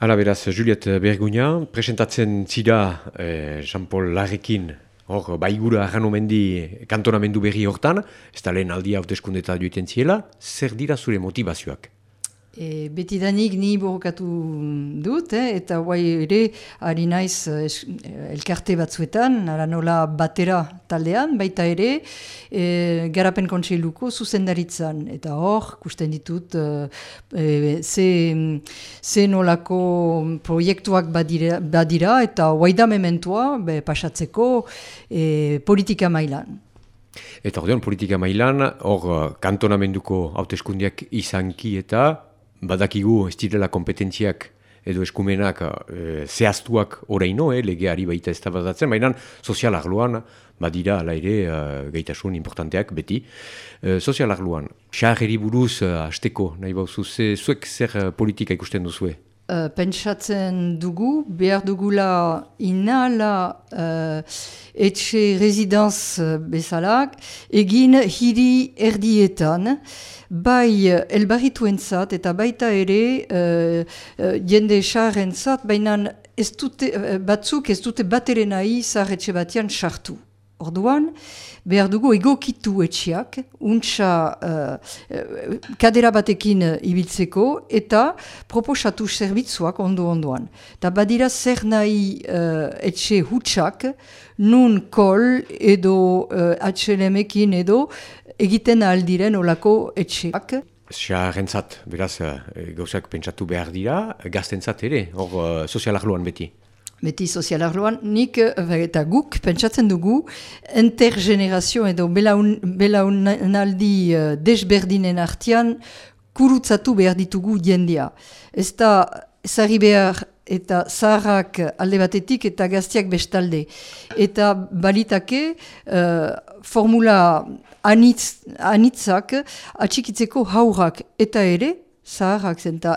Hala beraz, Juliet Berguña, presentatzen zira eh, Jean-Paul Larrekin, hor, baigura arranomendi kantonamendu berri hortan, ez da lehen aldia hauteskundeta joiten ziela, zer dira zure motivazioak? E, betidanik ni borrokatu dut, eh, eta guai ere ari naiz eh, elkarte batzuetan, ara nola batera taldean, baita ere e, garapen kontseiluko zuzendaritzan. Eta hor, kusten ditut, e, ze, ze nolako proiektuak badira, badira eta guai da mementua be, pasatzeko e, politika mailan. Eta ordean, politika mailan, hor kantonamenduko hauteskundiak izanki eta badakigu ez direla kompetentziak edo eskumenak e, zehaztuak oraino, eh, legeari baita ez da baina sozial arloan badira ala ere e, gaitasun importanteak beti. E, sozial arloan, buruz e, hasteko nahi bauzu, ze, zuek zer politika ikusten duzue? Uh, pentsatzen dugu, behar dugula inala uh, etxe residence bezalak, egin hiri erdietan, bai elbarrituen zat, eta baita ere uh, jende xarren zat, baina batzuk ez dute batere nahi zahetxe batean sartu. Orduan, behar dugu egokitu etxiak, untsa uh, kadera batekin ibiltzeko, eta proposatu zerbitzuak ondo-ondoan. Eta badira zer nahi uh, etxe hutsak, nun kol edo uh, atxelemekin edo egiten aldiren olako etxeak. Xarrentzat, beraz, gauzak pentsatu behar dira, gaztentzat ere, hor uh, sozialak beti beti sozialarloan, nik eh, eta guk pentsatzen dugu intergenerazio edo belaunaldi uh, desberdinen artian kurutzatu behar ditugu jendia. Ez da, zari behar eta zaharrak alde batetik eta gaztiak bestalde. Eta balitake uh, formula anitz, anitzak atxikitzeko haurak eta ere, zaharrak zen, eta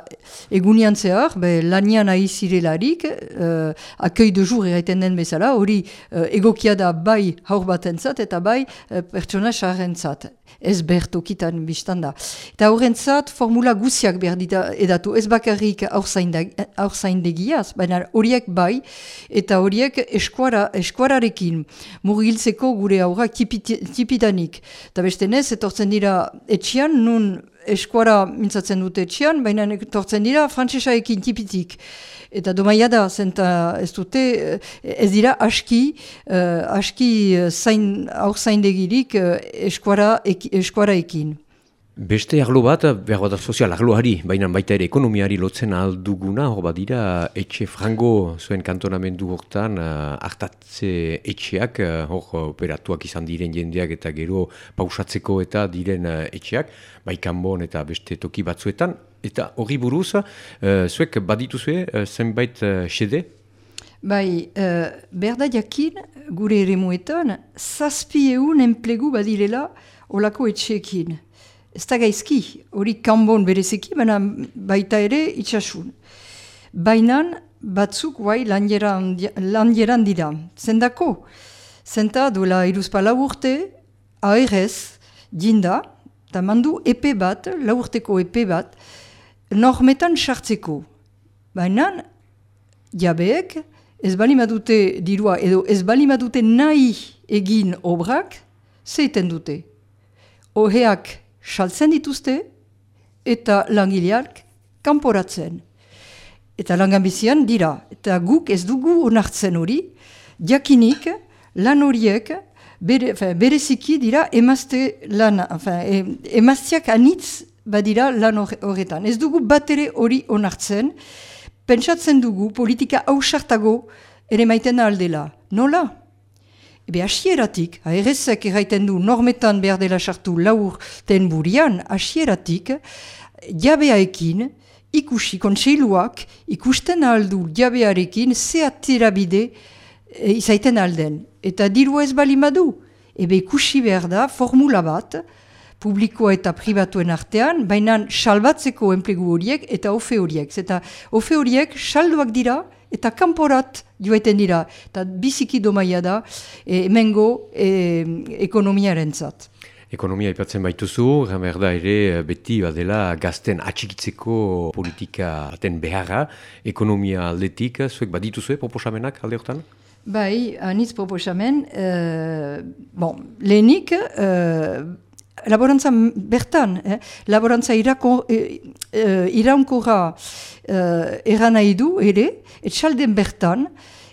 egunian zehar, be, lanian ahi zirelarik, uh, akoi de jour erraiten den bezala, hori uh, egokia da bai haur batentzat eta bai uh, pertsona zaharrentzat. Ez bertokitan biztan da. Eta horrentzat formula guziak behar dita edatu, ez bakarrik aurzaindegiaz, baina horiek bai, eta horiek eskuara, eskuararekin murgiltzeko gure aurrak tipidanik. Eta beste nez, etortzen dira etxian, nun eskuara mintzatzen dute txian, baina tortzen dira frantsesaekin tipitik. Eta domaia da, zenta ez dute, eh, ez dira aski, uh, aski uh, zain, aur zaindegirik uh, eskuara ekin. Beste arlo bat, behar bat sozial arloari, baina baita ere ekonomiari lotzen alduguna, hor bat dira, etxe frango zuen kantonamendu hortan, uh, hartatze etxeak, uh, hor operatuak izan diren jendeak eta gero pausatzeko eta diren uh, etxeak, bai kanbon eta beste toki batzuetan, eta hori buruz, uh, zuek badituzue uh, zenbait uh, xede? Bai, uh, berda jakin, gure ere muetan, zazpi egun enplegu badirela olako etxeekin ez da gaizki, hori kanbon berezeki, baina baita ere itxasun. Baina batzuk guai landieran dira. Zendako, zenta duela iruzpa laurte, ARS, dinda, eta mandu epe bat, laurteko epe bat, normetan sartzeko. Baina, jabeek, ez balimadute dirua, edo ez balimadute nahi egin obrak, zeiten dute. Oheak saltzen dituzte eta langileak kanporatzen. Eta langambizian dira, eta guk ez dugu onartzen hori, jakinik lan horiek bere, bereziki dira emazte lan, enfin, emazteak anitz badira lan horretan. Ez dugu batere hori onartzen, pentsatzen dugu politika hausartago ere maiten aldela. Nola? Ebe asieratik, aherrezek erraiten du normetan behar dela sartu laur ten burian, asieratik, jabeaekin, ikusi kontseiluak, ikusten aldu jabearekin, ze aterabide e, izaiten alden. Eta diru ez bali madu. Ebe ikusi behar da, formula bat, publikoa eta pribatuen artean, baina salbatzeko enplegu horiek eta ofe horiek. Eta ofe horiek salduak dira, eta kanporat joaiten dira, eta biziki domaia da, e, mengo e, ekonomiaren zat. Ekonomia aipatzen baituzu, da ere beti badela gazten atxikitzeko politika aten beharra, ekonomia aldetik, zuek badituzue proposamenak alde hortan? Bai, anitz proposamen, uh, bon, lehenik, uh, laborantza bertan, eh? laborantza irako, eh, uh, iraunkorra uh, eran nahi du ere, etxalden bertan,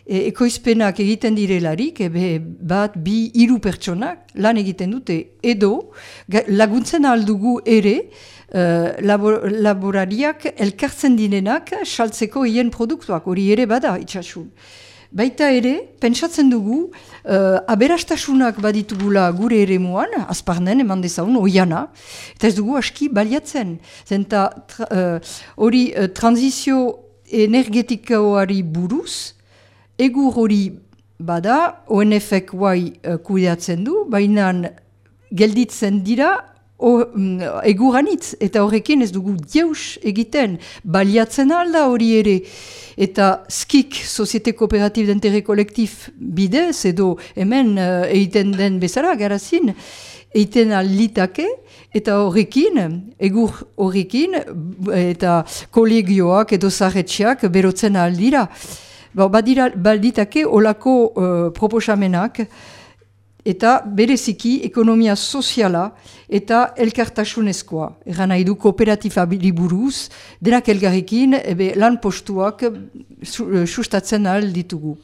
e, ekoizpenak egiten direlarik, ebe bat, bi, hiru pertsonak lan egiten dute edo laguntzen aldugu ere uh, labor, laborariak elkartzen dinenak saltzeko hien produktuak, hori ere bada itxasun. Baita ere, pentsatzen dugu, uh, aberastasunak baditugula gure ere muan, azparnen eman dezaun, oiana, eta ez dugu aski baliatzen. Zenta hori uh, uh, transizio energetikoari buruz, Egur hori bada, ONF-ek guai uh, kudeatzen du, baina gelditzen dira mm, eguranitz, eta horrekin ez dugu dieus egiten, baliatzen alda hori ere. Eta skik, Societe Kooperativ d'Interre Kolektif bidez, edo hemen uh, egiten den bezala, garazin, egiten alitake, eta horrekin, egur horrekin, eta kolegioak edo zarretxeak berotzen aldira. Ba, badira, balditake olako uh, proposamenak eta bereziki ekonomia soziala eta elkartasunezkoa. Egan nahi du kooperatifa buruz, denak elgarrekin ebe lan postuak sustatzen ahal ditugu.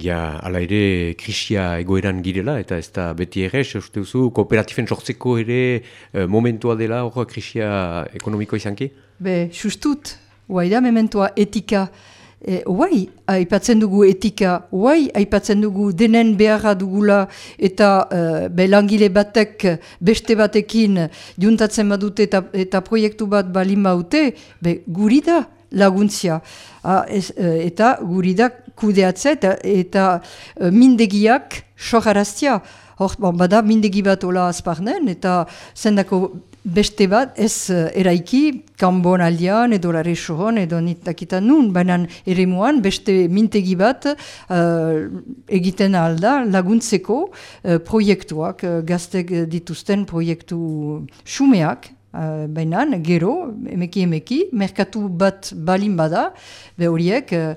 Ja, ala ere krisia egoeran girela eta ez da beti ere, uste duzu, kooperatifen sortzeko ere uh, momentua dela hor krisia ekonomiko izanki? Be, justut, guai da mementoa etika E, Oai, aipatzen dugu etika, oai, aipatzen dugu denen beharra dugula eta uh, belangile batek beste batekin juntatzen badute eta, eta proiektu bat balin baute, be, guri da laguntzia. Ha, ez, uh, eta guri da kudeatzea eta, eta mindegiak soharaztia. Hor, bon, bada mindegi bat ola azparnen eta zendako beste bat ez uh, eraiki, kanbon aldean edo lare sohon edo nitakitan nun, baina ere muan beste mintegi bat uh, egiten alda laguntzeko uh, proiektuak, uh, gaztek dituzten proiektu sumeak, Uh, Baina, gero, emeki emeki, merkatu bat balin bada, be horiek uh,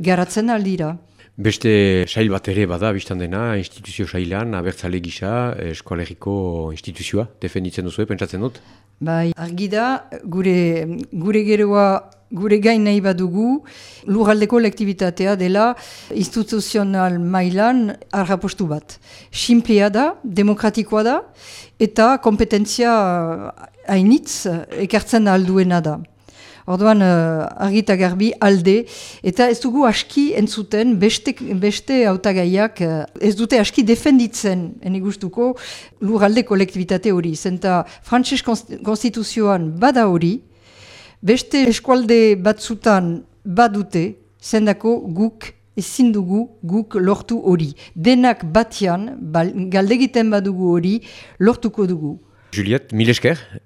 garatzen aldira. Beste sail bat ere bada, biztan dena, instituzio sailan, abertzale gisa, eskualeriko instituzioa, defenditzen duzu, pentsatzen dut? Bai, argi da, gure, gure geroa, gure gain nahi badugu, lurraldeko lektibitatea dela instituzional mailan arrapostu bat. Simplea da, demokratikoa da, eta kompetentzia hainitz ekartzen alduena da. Orduan, uh, argita garbi alde, eta ez dugu aski entzuten beste, beste autagaiak uh, ez dute aski defenditzen, ene gustuko, lur alde kolektibitate hori. Zenta, frantses konstituzioan bada hori, beste eskualde batzutan badute, zendako guk ezin dugu guk lortu hori. Denak batian, galdegiten badugu hori, lortuko dugu. Juliet, mil esker,